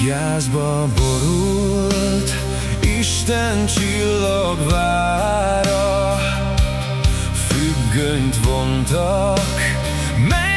Napra borult Isten csillagvára Függönyt vontak Mennek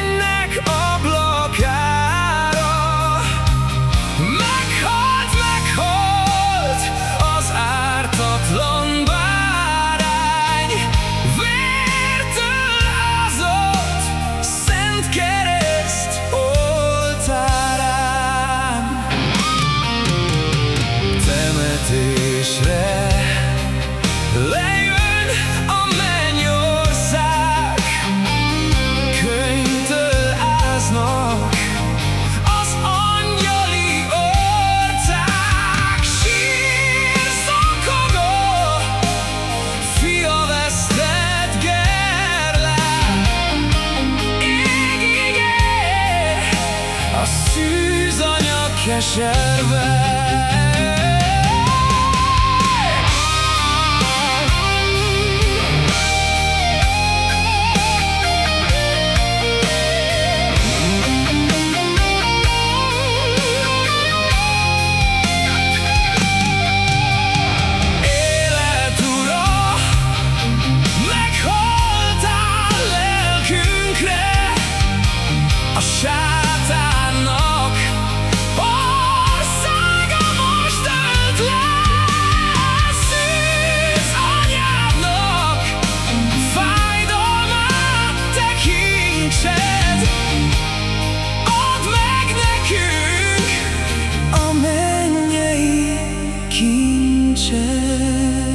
ér a szűzanya keserve érzésed Add meg nekünk A mennyei kincset.